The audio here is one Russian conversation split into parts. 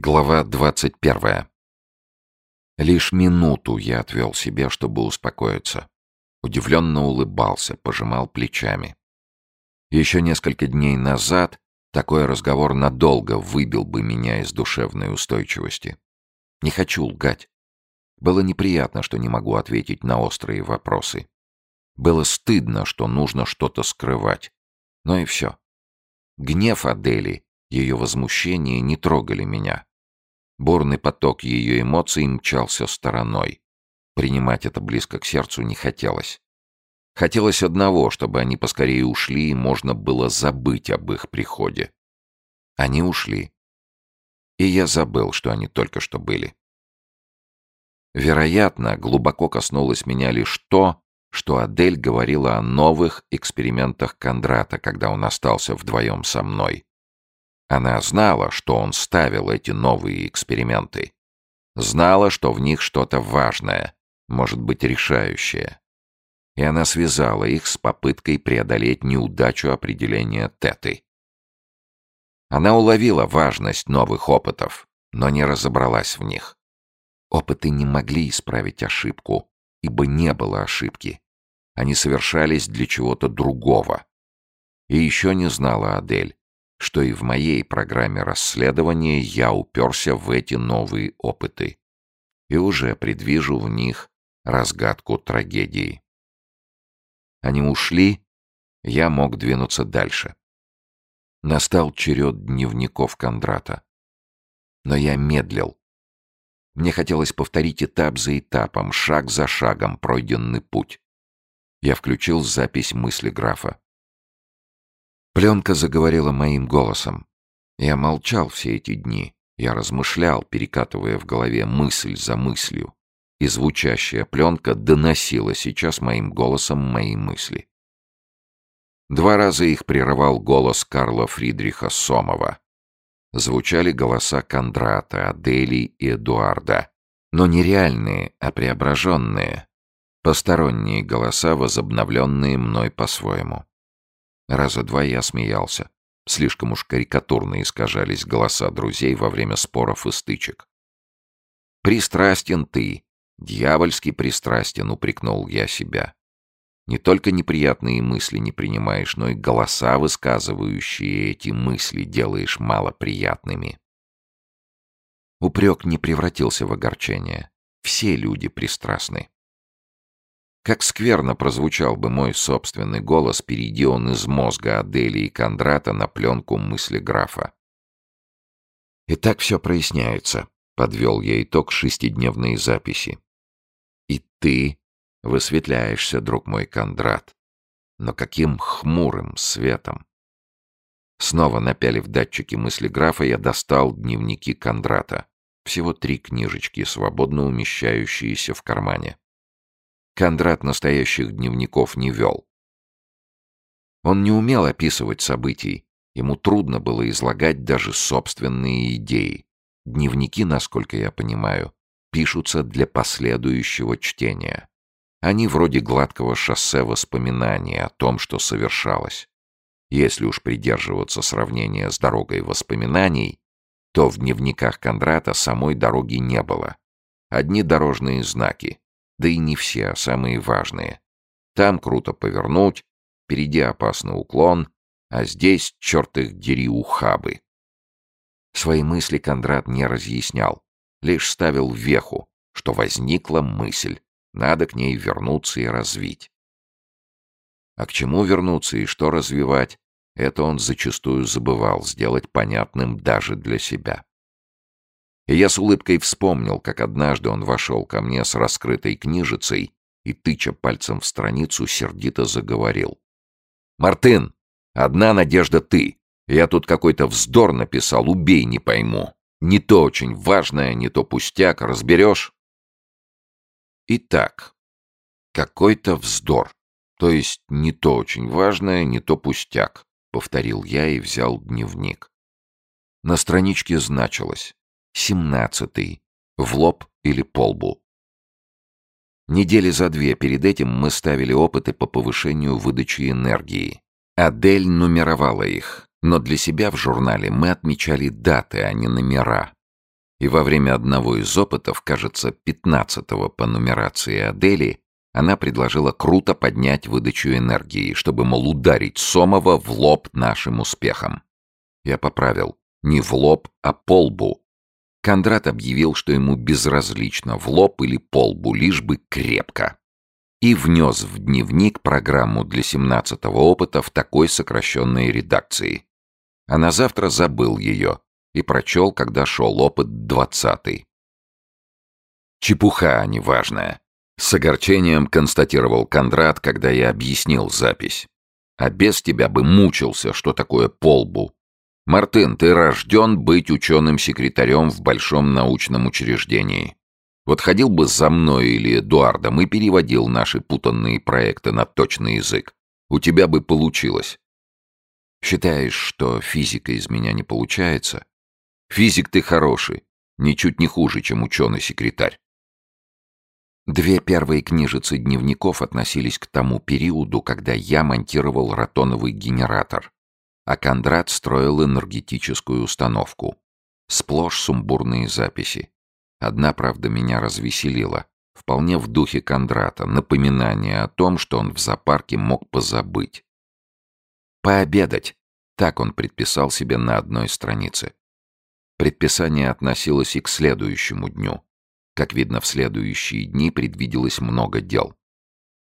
Глава двадцать первая. Лишь минуту я отвел себе, чтобы успокоиться. Удивленно улыбался, пожимал плечами. Еще несколько дней назад такой разговор надолго выбил бы меня из душевной устойчивости. Не хочу лгать. Было неприятно, что не могу ответить на острые вопросы. Было стыдно, что нужно что-то скрывать. Но и все. Гнев Адели, ее возмущение не трогали меня. Бурный поток ее эмоций мчался стороной. Принимать это близко к сердцу не хотелось. Хотелось одного, чтобы они поскорее ушли, и можно было забыть об их приходе. Они ушли. И я забыл, что они только что были. Вероятно, глубоко коснулось меня лишь то, что Адель говорила о новых экспериментах Кондрата, когда он остался вдвоем со мной. Она знала, что он ставил эти новые эксперименты. Знала, что в них что-то важное, может быть, решающее. И она связала их с попыткой преодолеть неудачу определения теты. Она уловила важность новых опытов, но не разобралась в них. Опыты не могли исправить ошибку, ибо не было ошибки. Они совершались для чего-то другого. И еще не знала Адель, что и в моей программе расследования я уперся в эти новые опыты и уже предвижу в них разгадку трагедии. Они ушли, я мог двинуться дальше. Настал черед дневников Кондрата. Но я медлил. Мне хотелось повторить этап за этапом, шаг за шагом пройденный путь. Я включил запись мысли графа. Пленка заговорила моим голосом. Я молчал все эти дни. Я размышлял, перекатывая в голове мысль за мыслью. И звучащая пленка доносила сейчас моим голосом мои мысли. Два раза их прерывал голос Карла Фридриха Сомова. Звучали голоса Кондрата, Адели и Эдуарда. Но не реальные, а преображенные. Посторонние голоса, возобновленные мной по-своему. Раза два я смеялся. Слишком уж карикатурно искажались голоса друзей во время споров и стычек. «Пристрастен ты, дьявольски пристрастен», — упрекнул я себя. Не только неприятные мысли не принимаешь, но и голоса, высказывающие эти мысли, делаешь малоприятными. Упрек не превратился в огорчение. Все люди пристрастны. Как скверно прозвучал бы мой собственный голос, перейди он из мозга Адели и Кондрата на пленку мысли графа. «И так все проясняется», — подвел я итог шестидневной записи. «И ты высветляешься, друг мой Кондрат. Но каким хмурым светом!» Снова напялив датчики мысли графа, я достал дневники Кондрата. Всего три книжечки, свободно умещающиеся в кармане. Кондрат настоящих дневников не вел. Он не умел описывать событий, ему трудно было излагать даже собственные идеи. Дневники, насколько я понимаю, пишутся для последующего чтения. Они вроде гладкого шоссе воспоминаний о том, что совершалось. Если уж придерживаться сравнения с дорогой воспоминаний, то в дневниках Кондрата самой дороги не было. Одни дорожные знаки, да и не все, а самые важные. Там круто повернуть, впереди опасный уклон, а здесь, черт их дери, ухабы. Свои мысли Кондрат не разъяснял, лишь ставил веху, что возникла мысль, надо к ней вернуться и развить. А к чему вернуться и что развивать, это он зачастую забывал сделать понятным даже для себя. И я с улыбкой вспомнил, как однажды он вошел ко мне с раскрытой книжицей и, тыча пальцем в страницу, сердито заговорил. «Мартын, одна надежда ты. Я тут какой-то вздор написал, убей, не пойму. Не то очень важное, не то пустяк, разберешь?» Итак, какой-то вздор. То есть не то очень важное, не то пустяк, повторил я и взял дневник. На страничке значилось Семнадцатый. В лоб или по лбу. Недели за две перед этим мы ставили опыты по повышению выдачи энергии. Адель нумеровала их, но для себя в журнале мы отмечали даты, а не номера. И во время одного из опытов, кажется, пятнадцатого по нумерации Адели, она предложила круто поднять выдачу энергии, чтобы, мол, ударить Сомова в лоб нашим успехом. Я поправил. Не в лоб, а по лбу. Кондрат объявил, что ему безразлично, в лоб или по лбу, лишь бы крепко. И внес в дневник программу для семнадцатого опыта в такой сокращенной редакции. А на завтра забыл ее и прочел, когда шел опыт двадцатый. Чепуха неважная. С огорчением констатировал Кондрат, когда я объяснил запись. А без тебя бы мучился, что такое полбу. Мартын, ты рожден быть ученым-секретарем в большом научном учреждении. Вот ходил бы за мной или Эдуардом и переводил наши путанные проекты на точный язык. У тебя бы получилось. Считаешь, что физика из меня не получается? Физик ты хороший, ничуть не хуже, чем ученый-секретарь. Две первые книжицы дневников относились к тому периоду, когда я монтировал ротоновый генератор а Кондрат строил энергетическую установку. Сплошь сумбурные записи. Одна, правда, меня развеселила. Вполне в духе Кондрата, напоминание о том, что он в зоопарке мог позабыть. «Пообедать», — так он предписал себе на одной странице. Предписание относилось и к следующему дню. Как видно, в следующие дни предвиделось много дел.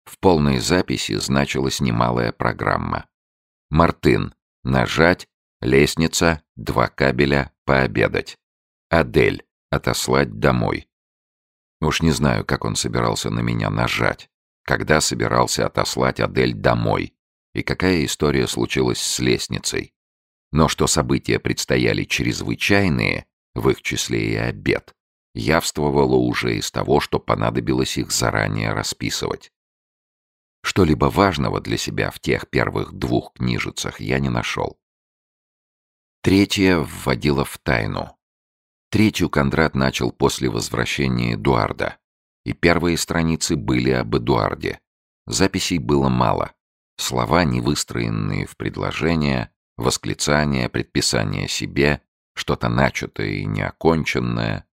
В полной записи значилась немалая программа. Мартын, Нажать, лестница, два кабеля, пообедать. Адель, отослать домой. Уж не знаю, как он собирался на меня нажать. Когда собирался отослать Адель домой. И какая история случилась с лестницей. Но что события предстояли чрезвычайные, в их числе и обед, явствовало уже из того, что понадобилось их заранее расписывать. Что-либо важного для себя в тех первых двух книжицах я не нашел. Третья вводила в тайну. Третью Кондрат начал после возвращения Эдуарда. И первые страницы были об Эдуарде. Записей было мало. Слова, не выстроенные в предложения, восклицания, предписания себе, что-то начатое и неоконченное.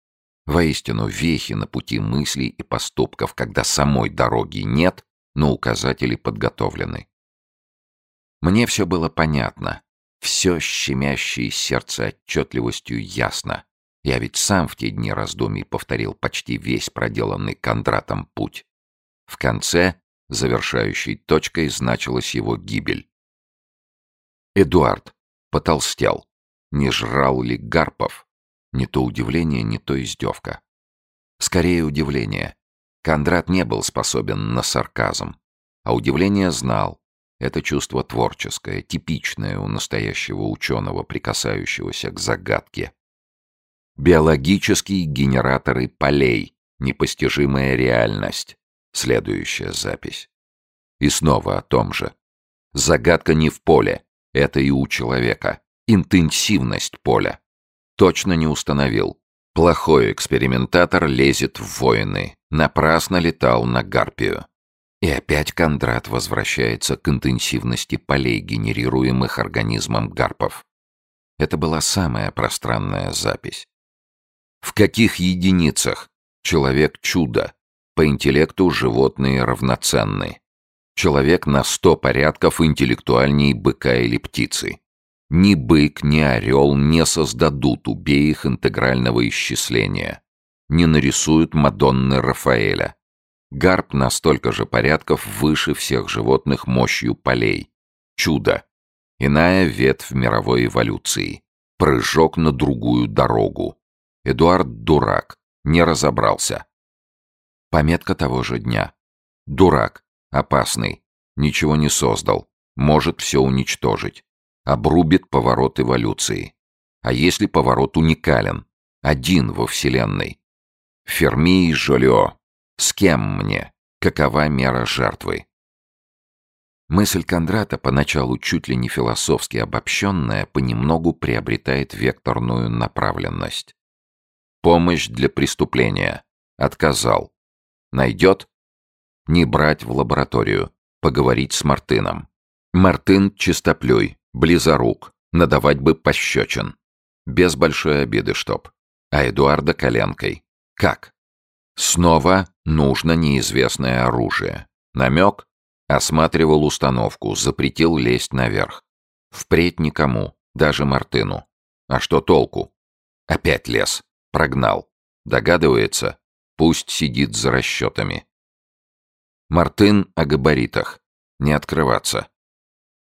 Воистину, вехи на пути мыслей и поступков, когда самой дороги нет, но указатели подготовлены. Мне все было понятно, все щемящее сердце отчетливостью ясно. Я ведь сам в те дни раздумий повторил почти весь проделанный Кондратом путь. В конце, завершающей точкой, значилась его гибель. Эдуард потолстел. Не жрал ли Гарпов? Не то удивление, не то издевка. Скорее удивление. Кондрат не был способен на сарказм, а удивление знал. Это чувство творческое, типичное у настоящего ученого, прикасающегося к загадке. Биологические генераторы полей. Непостижимая реальность. Следующая запись. И снова о том же. Загадка не в поле. Это и у человека. Интенсивность поля. Точно не установил. Плохой экспериментатор лезет в войны. Напрасно летал на Гарпию. И опять Кондрат возвращается к интенсивности полей, генерируемых организмом гарпов. Это была самая пространная запись. В каких единицах человек чудо, по интеллекту животные равноценны. Человек на сто порядков интеллектуальней быка или птицы. Ни бык, ни орел не создадут, убей их интегрального исчисления. Не нарисуют Мадонны Рафаэля. Гарп на столько же порядков выше всех животных мощью полей. Чудо. Иная ветвь мировой эволюции. Прыжок на другую дорогу. Эдуард дурак. Не разобрался. Пометка того же дня. Дурак. Опасный. Ничего не создал. Может все уничтожить обрубит поворот эволюции. А если поворот уникален, один во Вселенной? Ферми и Жолио. С кем мне? Какова мера жертвы? Мысль Кондрата, поначалу чуть ли не философски обобщенная, понемногу приобретает векторную направленность. Помощь для преступления. Отказал. Найдет? Не брать в лабораторию. Поговорить с Мартыном. Мартын чистоплюй. Близорук. Надавать бы пощечин. Без большой обиды, чтоб. а Эдуарда коленкой. Как? Снова нужно неизвестное оружие. Намек? Осматривал установку, запретил лезть наверх. Впредь никому, даже Мартыну. А что толку? Опять лез. Прогнал. Догадывается? Пусть сидит за расчетами. Мартын о габаритах. Не открываться.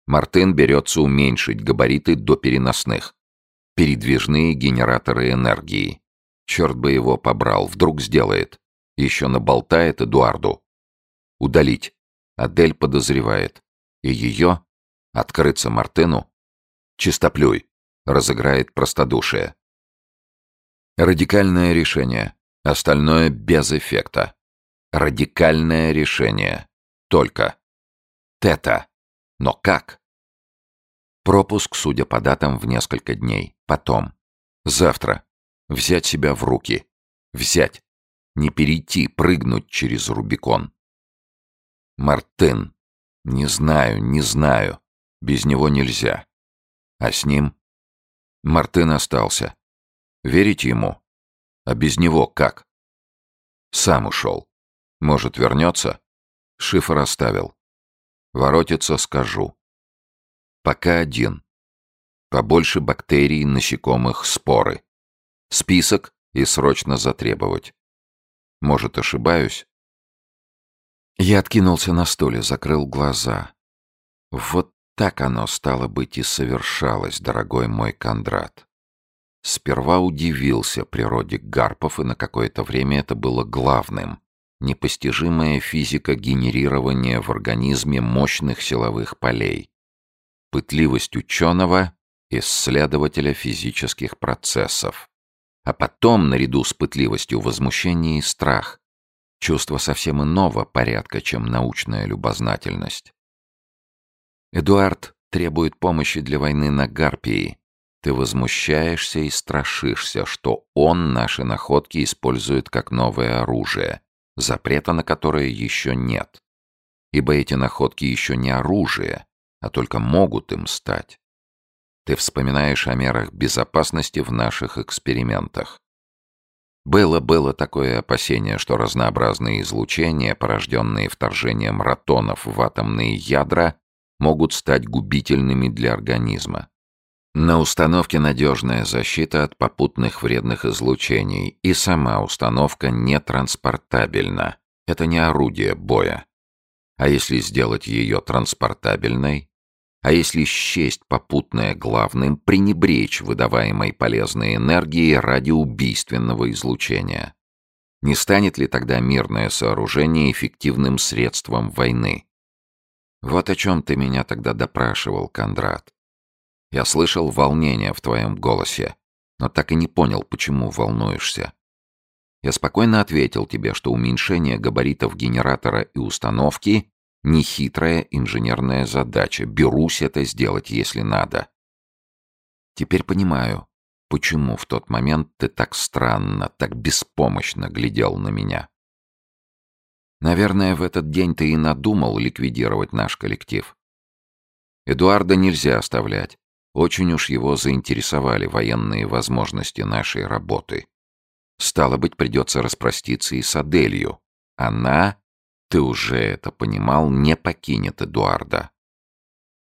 Мартын берется уменьшить габариты до переносных. Передвижные генераторы энергии. Черт бы его побрал, вдруг сделает. Еще наболтает Эдуарду. Удалить. Адель подозревает. И ее? Открыться Мартыну? Чистоплюй. Разыграет простодушие. Радикальное решение. Остальное без эффекта. Радикальное решение. Только. Тета. Но как? Пропуск, судя по датам, в несколько дней. Потом. Завтра. Взять себя в руки. Взять. Не перейти, прыгнуть через Рубикон. Мартын. Не знаю, не знаю. Без него нельзя. А с ним? Мартын остался. Верите ему? А без него как? Сам ушел. Может, вернется? Шифр оставил. Воротиться скажу. Пока один. Побольше бактерий, насекомых, споры. Список и срочно затребовать. Может, ошибаюсь? Я откинулся на стуле, закрыл глаза. Вот так оно, стало быть, и совершалось, дорогой мой Кондрат. Сперва удивился природе гарпов, и на какое-то время это было главным. Непостижимая физика генерирования в организме мощных силовых полей. Пытливость ученого, исследователя физических процессов. А потом, наряду с пытливостью, возмущение и страх. Чувство совсем иного порядка, чем научная любознательность. Эдуард требует помощи для войны на Гарпии, ты возмущаешься и страшишься, что он наши находки использует как новое оружие, запрета на которое еще нет. Ибо эти находки еще не оружие, а только могут им стать. Ты вспоминаешь о мерах безопасности в наших экспериментах. Было-было такое опасение, что разнообразные излучения, порожденные вторжением ротонов в атомные ядра, могут стать губительными для организма. На установке надежная защита от попутных вредных излучений, и сама установка нетранспортабельна. Это не орудие боя. А если сделать ее транспортабельной? А если счесть попутное главным, пренебречь выдаваемой полезной энергией ради убийственного излучения? Не станет ли тогда мирное сооружение эффективным средством войны? Вот о чем ты меня тогда допрашивал, Кондрат. Я слышал волнение в твоем голосе, но так и не понял, почему волнуешься. Я спокойно ответил тебе, что уменьшение габаритов генератора и установки — нехитрая инженерная задача. Берусь это сделать, если надо. Теперь понимаю, почему в тот момент ты так странно, так беспомощно глядел на меня. Наверное, в этот день ты и надумал ликвидировать наш коллектив. Эдуарда нельзя оставлять. Очень уж его заинтересовали военные возможности нашей работы. Стало быть, придется распроститься и с Аделью. Она, ты уже это понимал, не покинет Эдуарда.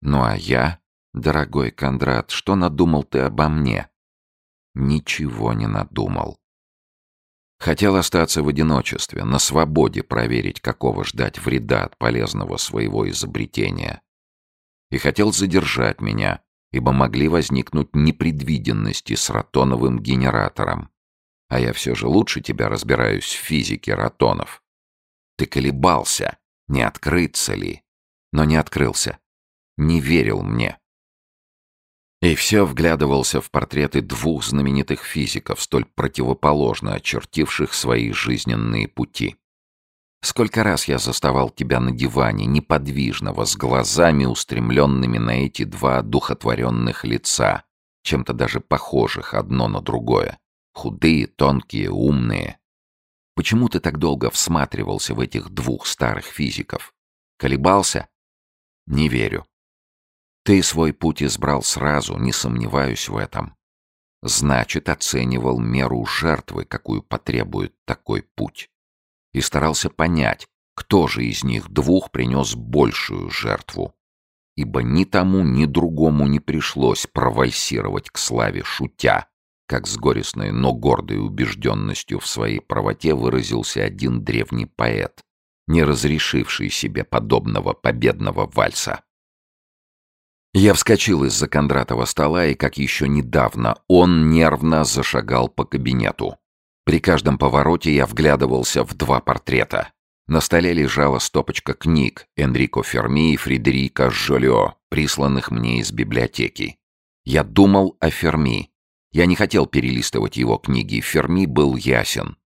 Ну а я, дорогой Кондрат, что надумал ты обо мне? Ничего не надумал. Хотел остаться в одиночестве, на свободе проверить, какого ждать вреда от полезного своего изобретения. И хотел задержать меня, ибо могли возникнуть непредвиденности с ротоновым генератором. А я все же лучше тебя разбираюсь в физике ротонов. Ты колебался, не открыться ли, но не открылся. Не верил мне. И все вглядывался в портреты двух знаменитых физиков, столь противоположно очертивших свои жизненные пути. Сколько раз я заставал тебя на диване, неподвижного, с глазами, устремленными на эти два духотворенных лица, чем-то даже похожих одно на другое. Худые, тонкие, умные. Почему ты так долго всматривался в этих двух старых физиков? Колебался? Не верю. Ты свой путь избрал сразу, не сомневаюсь в этом. значит, оценивал меру жертвы, какую потребует такой путь. И старался понять, кто же из них двух принес большую жертву. Ибо ни тому, ни другому не пришлось провальсировать к славе шутя, как с горестной, но гордой убежденностью в своей правоте выразился один древний поэт, не разрешивший себе подобного победного вальса. Я вскочил из-за Кондратова стола, и, как еще недавно, он нервно зашагал по кабинету. При каждом повороте я вглядывался в два портрета. На столе лежала стопочка книг Энрико Ферми и Фредерика Жолио, присланных мне из библиотеки. Я думал о Ферми, я не хотел перелистывать его книги, Ферми был ясен.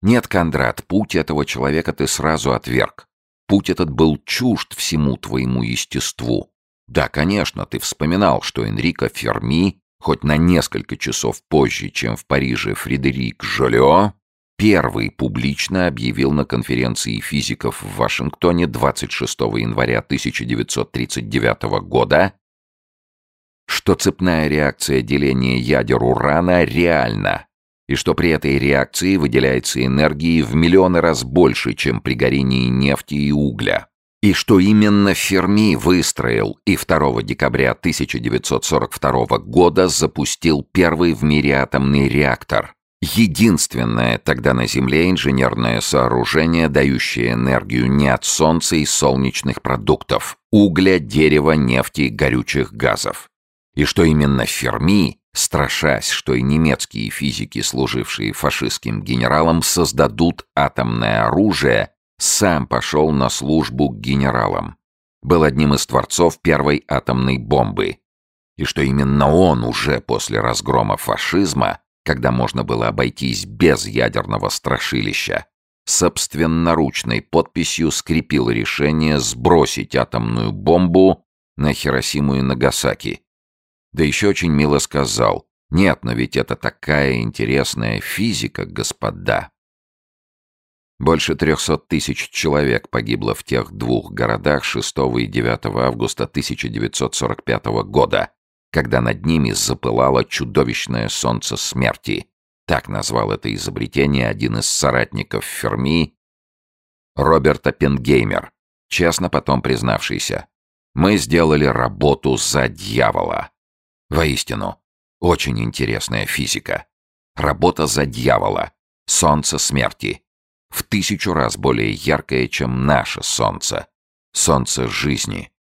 Нет, Кондрат, путь этого человека ты сразу отверг. Путь этот был чужд всему твоему естеству. Да, конечно, ты вспоминал, что Энрико Ферми, хоть на несколько часов позже, чем в Париже Фредерик Жолио, первый публично объявил на конференции физиков в Вашингтоне 26 января 1939 года что цепная реакция деления ядер урана реальна, и что при этой реакции выделяется энергии в миллионы раз больше, чем при горении нефти и угля. И что именно Ферми выстроил и 2 декабря 1942 года запустил первый в мире атомный реактор. Единственное тогда на Земле инженерное сооружение, дающее энергию не от солнца и солнечных продуктов, угля, дерева, нефти, горючих газов и что именно Ферми, страшась, что и немецкие физики, служившие фашистским генералам, создадут атомное оружие, сам пошел на службу к генералам. Был одним из творцов первой атомной бомбы. И что именно он уже после разгрома фашизма, когда можно было обойтись без ядерного страшилища, собственноручной подписью скрепил решение сбросить атомную бомбу на Хиросиму и Нагасаки, да еще очень мило сказал. Нет, но ведь это такая интересная физика, господа. Больше трехсот тысяч человек погибло в тех двух городах 6 и 9 августа 1945 года, когда над ними запылало чудовищное солнце смерти. Так назвал это изобретение один из соратников Ферми, Роберт Оппенгеймер, честно потом признавшийся. Мы сделали работу за дьявола. Воистину, очень интересная физика. Работа за дьявола. Солнце смерти. В тысячу раз более яркое, чем наше солнце. Солнце жизни.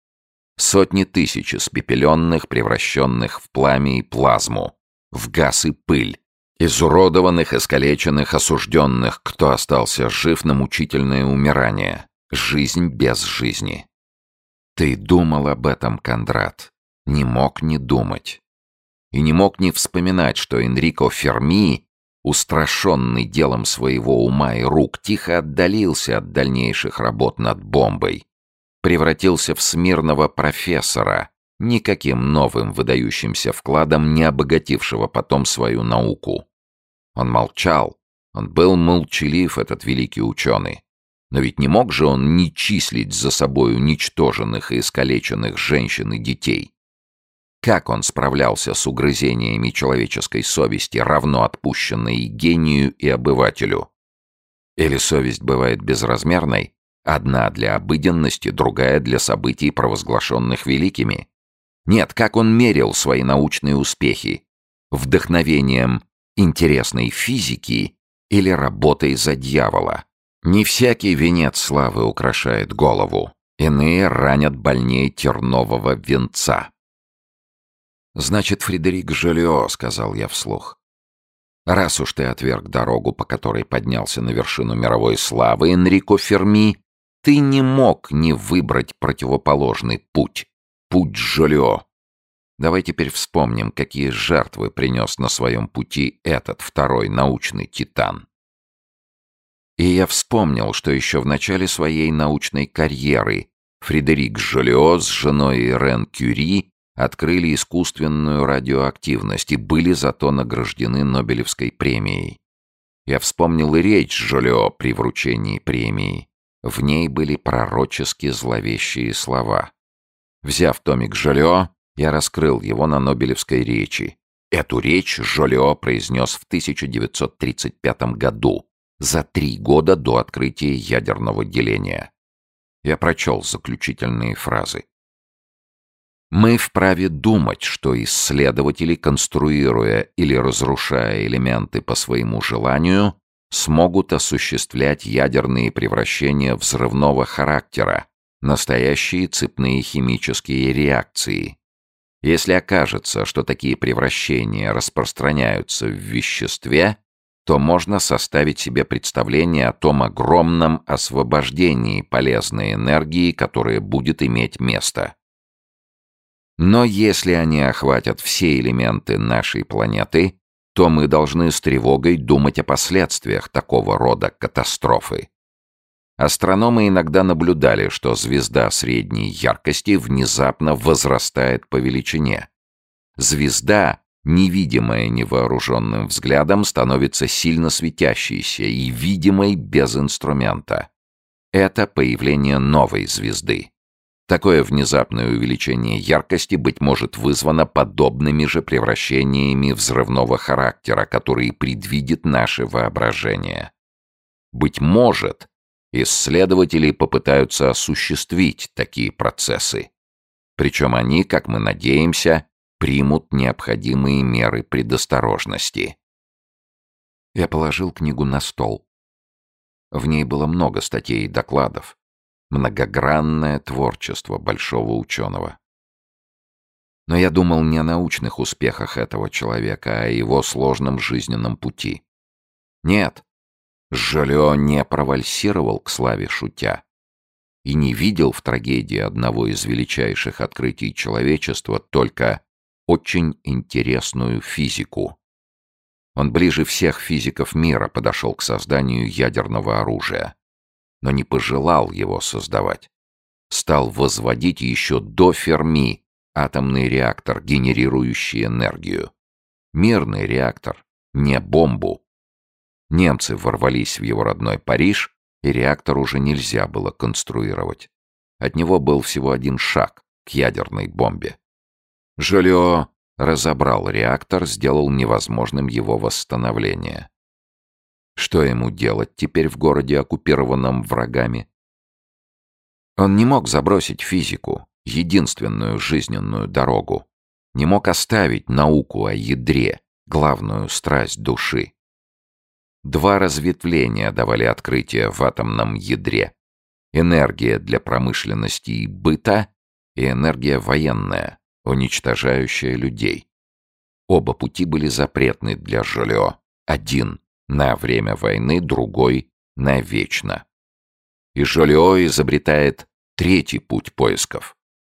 Сотни тысяч испепеленных, превращенных в пламя и плазму, в газ и пыль, изуродованных, искалеченных, осужденных, кто остался жив на мучительное умирание. Жизнь без жизни. Ты думал об этом, Кондрат не мог не думать. И не мог не вспоминать, что Энрико Ферми, устрашенный делом своего ума и рук, тихо отдалился от дальнейших работ над бомбой. Превратился в смирного профессора, никаким новым выдающимся вкладом не обогатившего потом свою науку. Он молчал, он был молчалив, этот великий ученый. Но ведь не мог же он не числить за собой уничтоженных и искалеченных женщин и детей. Как он справлялся с угрызениями человеческой совести, равно отпущенной гению и обывателю? Или совесть бывает безразмерной, одна для обыденности, другая для событий, провозглашенных великими? Нет, как он мерил свои научные успехи? Вдохновением интересной физики или работой за дьявола? Не всякий венец славы украшает голову. Иные ранят больней тернового венца. «Значит, Фредерик Жолио», — сказал я вслух. «Раз уж ты отверг дорогу, по которой поднялся на вершину мировой славы, Энрико Ферми, ты не мог не выбрать противоположный путь, путь Жолио. Давай теперь вспомним, какие жертвы принес на своем пути этот второй научный титан». И я вспомнил, что еще в начале своей научной карьеры Фредерик Жолио с женой Ирен Кюри открыли искусственную радиоактивность и были зато награждены Нобелевской премией. Я вспомнил и речь Жолио при вручении премии. В ней были пророчески зловещие слова. Взяв томик Жолио, я раскрыл его на Нобелевской речи. Эту речь Жолио произнес в 1935 году, за три года до открытия ядерного деления. Я прочел заключительные фразы. Мы вправе думать, что исследователи, конструируя или разрушая элементы по своему желанию, смогут осуществлять ядерные превращения взрывного характера, настоящие цепные химические реакции. Если окажется, что такие превращения распространяются в веществе, то можно составить себе представление о том огромном освобождении полезной энергии, которое будет иметь место. Но если они охватят все элементы нашей планеты, то мы должны с тревогой думать о последствиях такого рода катастрофы. Астрономы иногда наблюдали, что звезда средней яркости внезапно возрастает по величине. Звезда, невидимая невооруженным взглядом, становится сильно светящейся и видимой без инструмента. Это появление новой звезды. Такое внезапное увеличение яркости, быть может, вызвано подобными же превращениями взрывного характера, которые предвидит наше воображение. Быть может, исследователи попытаются осуществить такие процессы. Причем они, как мы надеемся, примут необходимые меры предосторожности. Я положил книгу на стол. В ней было много статей и докладов многогранное творчество большого ученого. Но я думал не о научных успехах этого человека, а о его сложном жизненном пути. Нет, Жолио не провальсировал к славе шутя и не видел в трагедии одного из величайших открытий человечества только очень интересную физику. Он ближе всех физиков мира подошел к созданию ядерного оружия но не пожелал его создавать. Стал возводить еще до Ферми атомный реактор, генерирующий энергию. Мирный реактор, не бомбу. Немцы ворвались в его родной Париж, и реактор уже нельзя было конструировать. От него был всего один шаг к ядерной бомбе. Жолио разобрал реактор, сделал невозможным его восстановление. Что ему делать теперь в городе, оккупированном врагами? Он не мог забросить физику, единственную жизненную дорогу. Не мог оставить науку о ядре, главную страсть души. Два разветвления давали открытие в атомном ядре. Энергия для промышленности и быта и энергия военная, уничтожающая людей. Оба пути были запретны для Жолио. Один на время войны, другой — навечно. И Жолио изобретает третий путь поисков.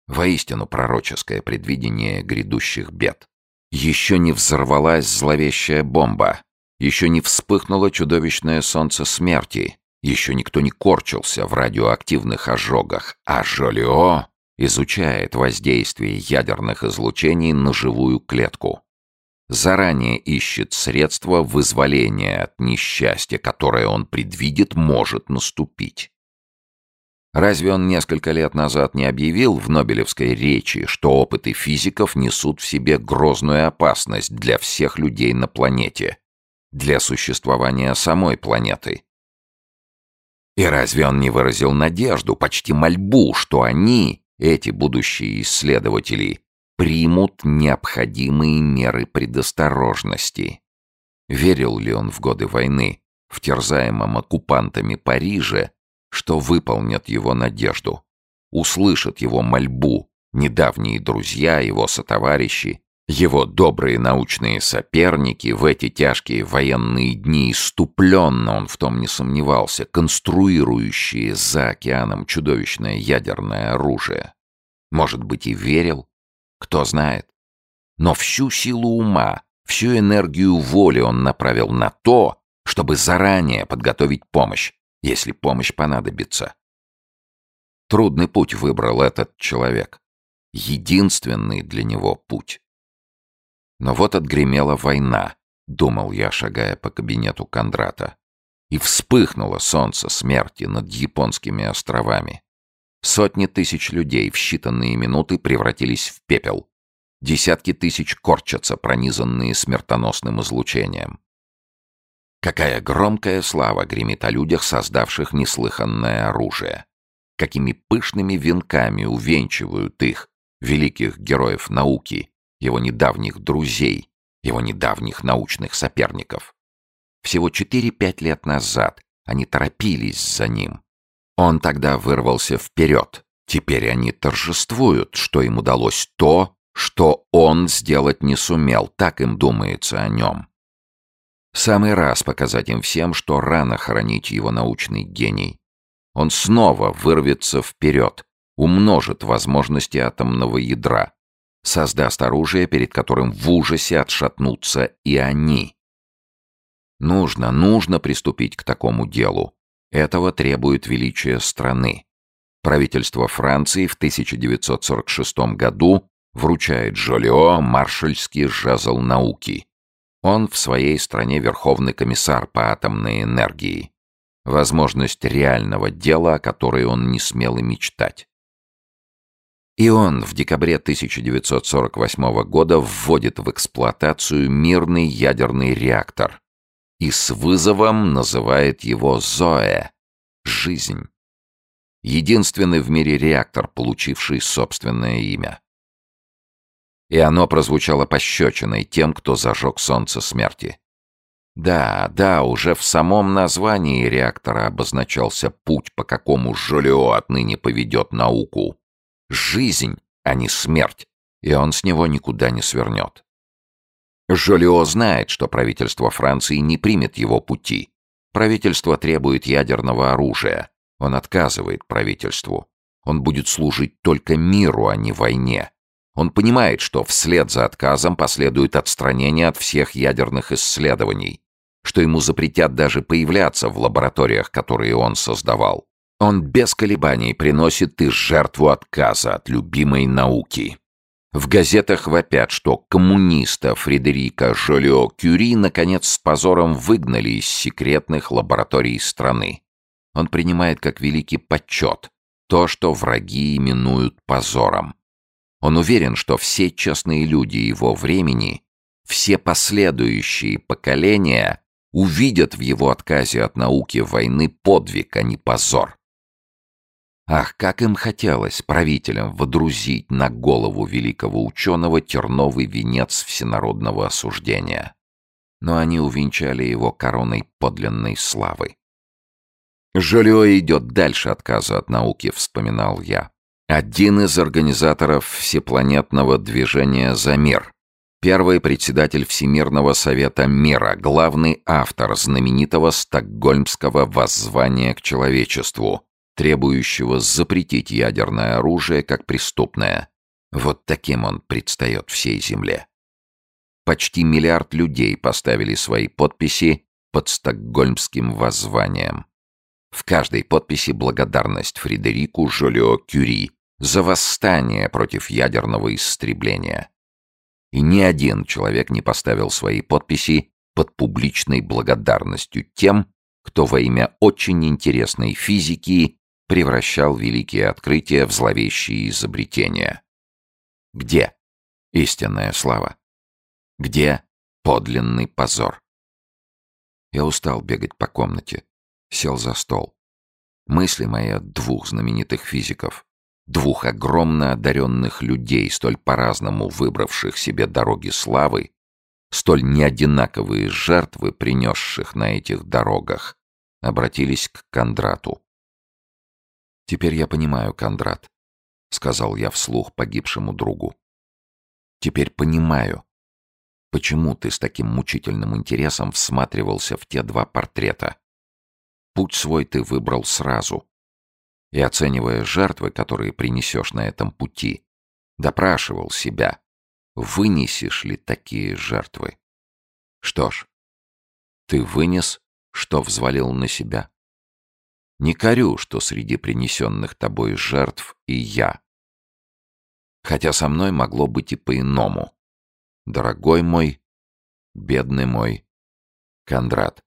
Воистину пророческое предвидение грядущих бед. Еще не взорвалась зловещая бомба, еще не вспыхнуло чудовищное солнце смерти, еще никто не корчился в радиоактивных ожогах, а Жолио изучает воздействие ядерных излучений на живую клетку заранее ищет средства вызволения от несчастья, которое он предвидит может наступить. Разве он несколько лет назад не объявил в Нобелевской речи, что опыты физиков несут в себе грозную опасность для всех людей на планете, для существования самой планеты? И разве он не выразил надежду, почти мольбу, что они, эти будущие исследователи, примут необходимые меры предосторожности. Верил ли он в годы войны, в терзаемом оккупантами Париже, что выполнят его надежду, услышат его мольбу недавние друзья, его сотоварищи, его добрые научные соперники в эти тяжкие военные дни иступленно, он в том не сомневался, конструирующие за океаном чудовищное ядерное оружие. Может быть, и верил, кто знает. Но всю силу ума, всю энергию воли он направил на то, чтобы заранее подготовить помощь, если помощь понадобится. Трудный путь выбрал этот человек. Единственный для него путь. Но вот отгремела война, думал я, шагая по кабинету Кондрата. И вспыхнуло солнце смерти над японскими островами. Сотни тысяч людей в считанные минуты превратились в пепел. Десятки тысяч корчатся, пронизанные смертоносным излучением. Какая громкая слава гремит о людях, создавших неслыханное оружие. Какими пышными венками увенчивают их, великих героев науки, его недавних друзей, его недавних научных соперников. Всего 4-5 лет назад они торопились за ним. Он тогда вырвался вперед. Теперь они торжествуют, что им удалось то, что он сделать не сумел, так им думается о нем. Самый раз показать им всем, что рано хоронить его научный гений. Он снова вырвется вперед, умножит возможности атомного ядра, создаст оружие, перед которым в ужасе отшатнутся и они. Нужно, нужно приступить к такому делу. Этого требует величие страны. Правительство Франции в 1946 году вручает Жолио маршальский жезл науки. Он в своей стране верховный комиссар по атомной энергии. Возможность реального дела, о которой он не смел и мечтать. И он в декабре 1948 года вводит в эксплуатацию мирный ядерный реактор и с вызовом называет его «Зоэ» — «Жизнь». Единственный в мире реактор, получивший собственное имя и оно прозвучало пощечиной тем, кто зажег солнце смерти. Да, да, уже в самом названии реактора обозначался путь, по какому Жолио отныне поведет науку. Жизнь, а не смерть, и он с него никуда не свернет. Жолио знает, что правительство Франции не примет его пути. Правительство требует ядерного оружия. Он отказывает правительству. Он будет служить только миру, а не войне. Он понимает, что вслед за отказом последует отстранение от всех ядерных исследований, что ему запретят даже появляться в лабораториях, которые он создавал. Он без колебаний приносит и жертву отказа от любимой науки. В газетах вопят, что коммуниста Фредерика Жолио Кюри наконец с позором выгнали из секретных лабораторий страны. Он принимает как великий почет то, что враги именуют позором. Он уверен, что все честные люди его времени, все последующие поколения увидят в его отказе от науки войны подвиг, а не позор. Ах, как им хотелось правителям водрузить на голову великого ученого терновый венец всенародного осуждения. Но они увенчали его короной подлинной славы. «Жолио идет дальше отказа от науки», — вспоминал я. Один из организаторов всепланетного движения «За мир». Первый председатель Всемирного совета мира, главный автор знаменитого стокгольмского воззвания к человечеству, требующего запретить ядерное оружие как преступное. Вот таким он предстает всей Земле. Почти миллиард людей поставили свои подписи под стокгольмским воззванием. В каждой подписи благодарность Фредерику Жолио Кюри за восстание против ядерного истребления. И ни один человек не поставил свои подписи под публичной благодарностью тем, кто во имя очень интересной физики превращал великие открытия в зловещие изобретения. Где истинная слава? Где подлинный позор? Я устал бегать по комнате сел за стол. Мысли мои от двух знаменитых физиков, двух огромно одаренных людей, столь по-разному выбравших себе дороги славы, столь неодинаковые жертвы, принесших на этих дорогах, обратились к Кондрату. «Теперь я понимаю, Кондрат», — сказал я вслух погибшему другу. «Теперь понимаю, почему ты с таким мучительным интересом всматривался в те два портрета, Путь свой ты выбрал сразу. И оценивая жертвы, которые принесешь на этом пути, допрашивал себя, вынесешь ли такие жертвы. Что ж, ты вынес, что взвалил на себя. Не корю, что среди принесенных тобой жертв и я. Хотя со мной могло быть и по-иному. Дорогой мой, бедный мой, Кондрат.